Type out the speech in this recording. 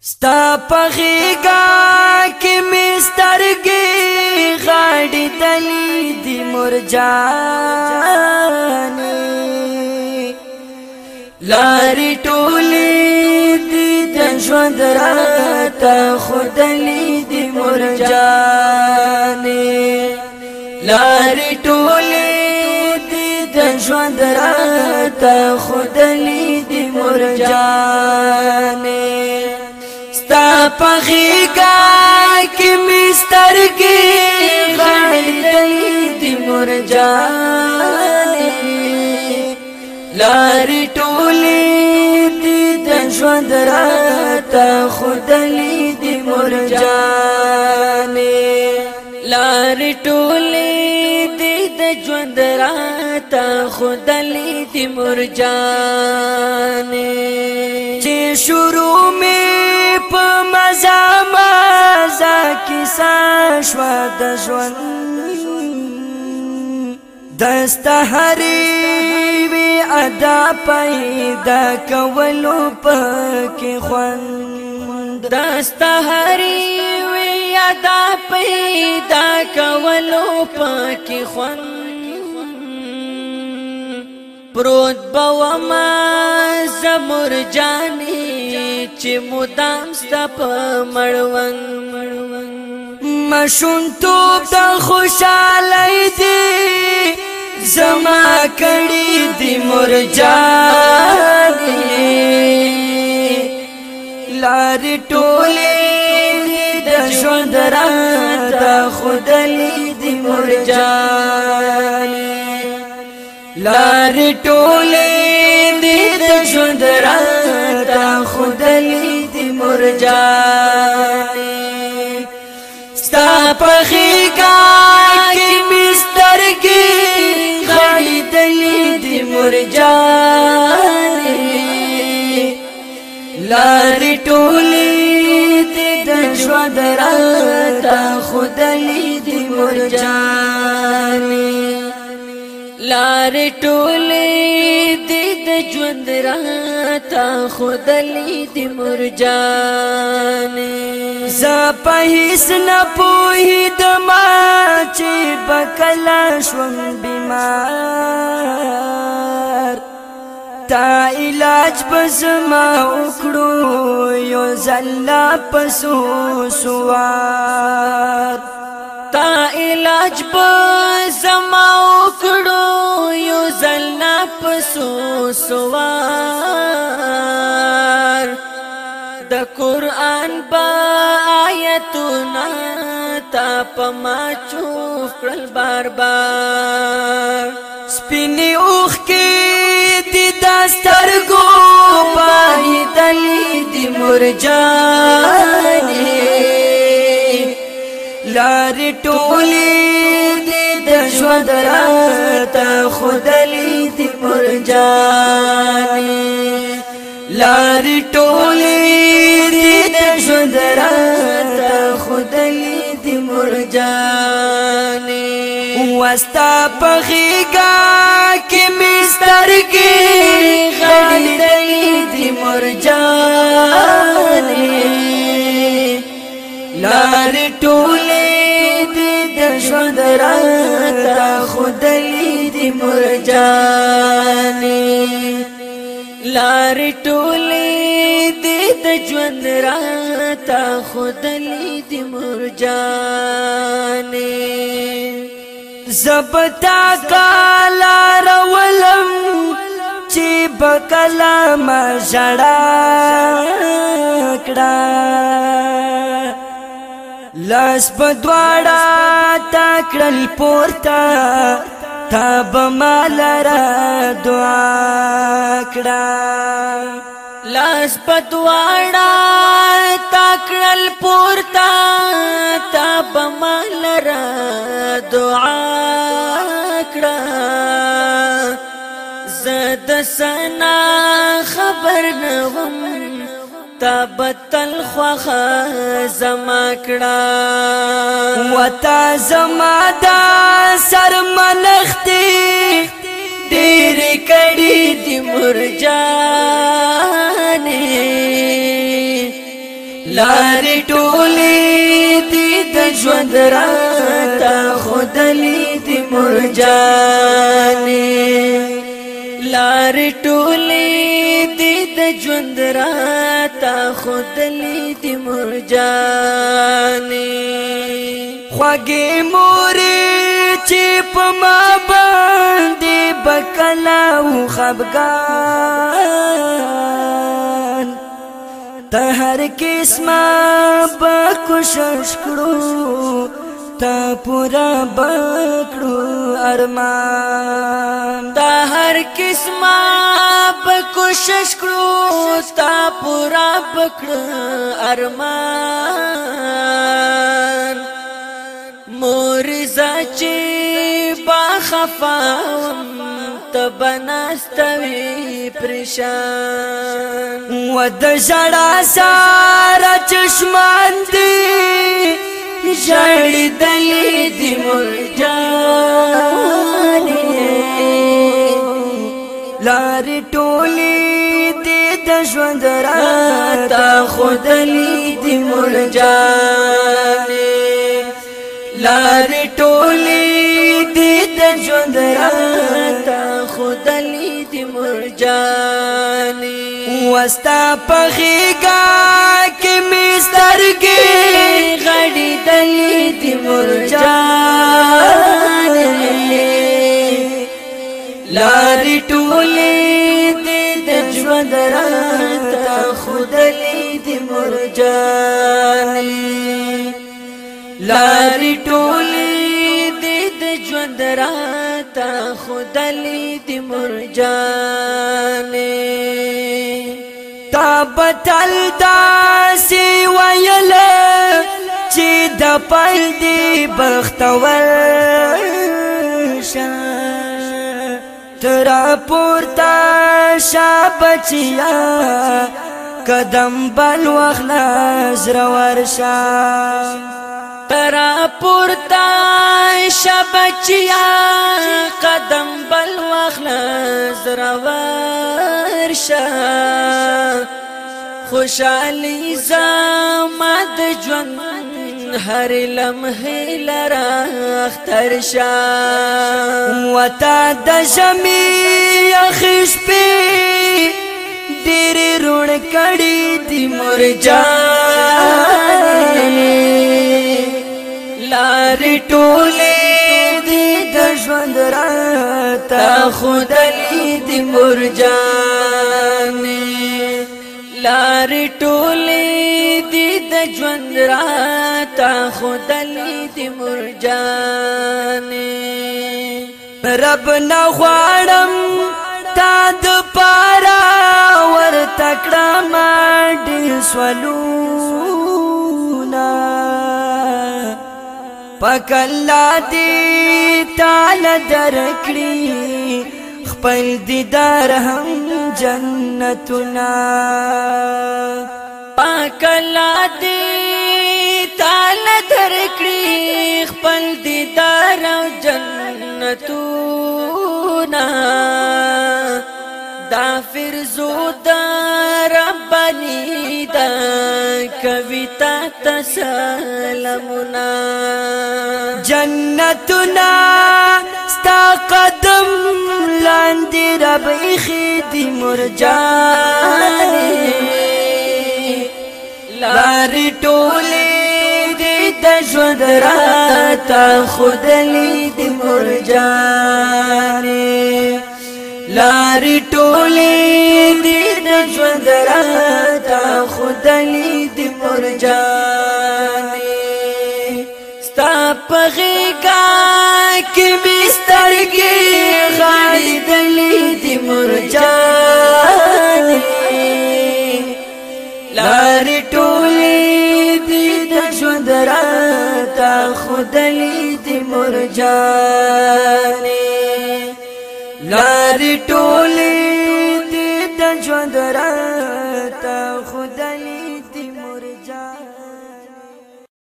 ستا پغیگا کی مسترگی غاڑی دلی دی مرجانی لاری ٹولی دی دنجوند راتا خودلی دی مرجانی لاری ٹولی دی دنجوند راتا خودلی دی مرجانی پغیگا کی مسترگی غړلې دی مرجانې لار ټولې دی د ژوند راته خدلې دی مرجانې لار ټولې ژوند راته خدلې دی مرجان چې شروع می په مزه مزه کیسه شو د ژوند دسته هری وی ادا پیدا کولو پکې خوند دسته هری وی ادا پیدا کولو پکې خوند پروت بوما زمر جانې چې مدام ستپ مړون مشون تو د خوشاله دي زما کړي دي مرجانې لار ټوله د ژوند را د خدلې دي مرجانې لار لارې ټولې دې د ژوند راته خدلې دې مرجانې ستا په خېګا کې مسترګې غړې دلې دې مرجانې لارې ټولې دې د ژوند راته خدلې دې مرجانې لار ټولې دې د ژوند راته خدلې دې مرجان ز په هیڅ نه پوهې د ما چې بکلا شوم بیمار تا علاج بزما وکړو یو زلا پسو سوار تا علاج په زما وکړو یو زلنا پسو سوار د قران با آیتونه تا په ما چوف کړل بار بار سپینې اوخ کې د دسترګو پای دلی د مرجانه لارې ټولې دې د ژوند راته خدلې دې پر جانې لارې ټولې دې د ژوند راته خدلې دې مر جانې واستا په غېګا کې مسترګې را خدلی دی مرجانی لار ټولی دی د ژوند را تا خدلی دی مرجانی زبتا کالا رولم چی بکلا ما جڑا کڑا لاس بدواړه تکړل پورتا تاب مالرا دعا کړه لاس بدواړه تکړل پورتا تاب مالرا دعا کړه زد سنا خبر نه تبتل خوخ زما کړه وتا زما دا سر منختي ډېر کړي دي مرجانې لار ټولې دي د ژوند راته خدلې دي مرجانې لار ټولې دې د ژوند را تا خدلې دې مرجانې خوږې مورې چې په ما باندې بکلا او خفګان ته هر کیسه ما به کوشش کړو تا پورا بکړو ارمان دا هر قسمه په کوشش کړو تا پورا بکړو ارمان مورزا چې با خفاوم تبناستوي پریشان و د جړا سارا چشمان دی جړې دلې دې مرجانې لارې ټولې دې د ژوند راته خدلې دې مرجانې لارې ټولې دې د ژوند راته خدلې دې مرجانې وستا پخیگا کی میسترگی غڑی دلی دی مرجان لاری ٹولی دی دجوند راتا خودلی دی مرجان لاری ٹولی دی دجوند راتا خودلی دی مرجان تا بتل دا سی ویل چې د پل دی بختور شه تر پورتا شابچیا قدم بل وخلاص را ورشه را پورتا شبچیا قدم بل واخلا زرا ورشا خوشالي زما د ژوند هر لمحه لرا اختر شا وتا د جمی اخش په ډېر رون کړي دی مور جان لارې ټولې دې د ژوند راته خدلې دې مرجانې لارې ټولې دې د ژوند راته خدلې دې مرجانې رب نه غواړم تا د پارا ور تکړه ما دې سوالو پکلا دی تعال درکړي خپل دیدار هم جنتنا پکلا دی تعال درکړي خپل دیدار او جنتنا دا فرزو دا ربانی کویتا تسلمنا جنتنا ستا قدم لاندې رب اخی دی مرجانی لاری ټولی دی د ژوند راته خودلی دی مرجانی لاری ټولی دی د ژوند راته خودلی دی مرجانی ستا پغی کا کی بسترگی غاڑی دلی دی مرجانی لاری ٹولی دی دجوند راتا خودلی دی مرجانی لاری ٹولی دی دجوند راتا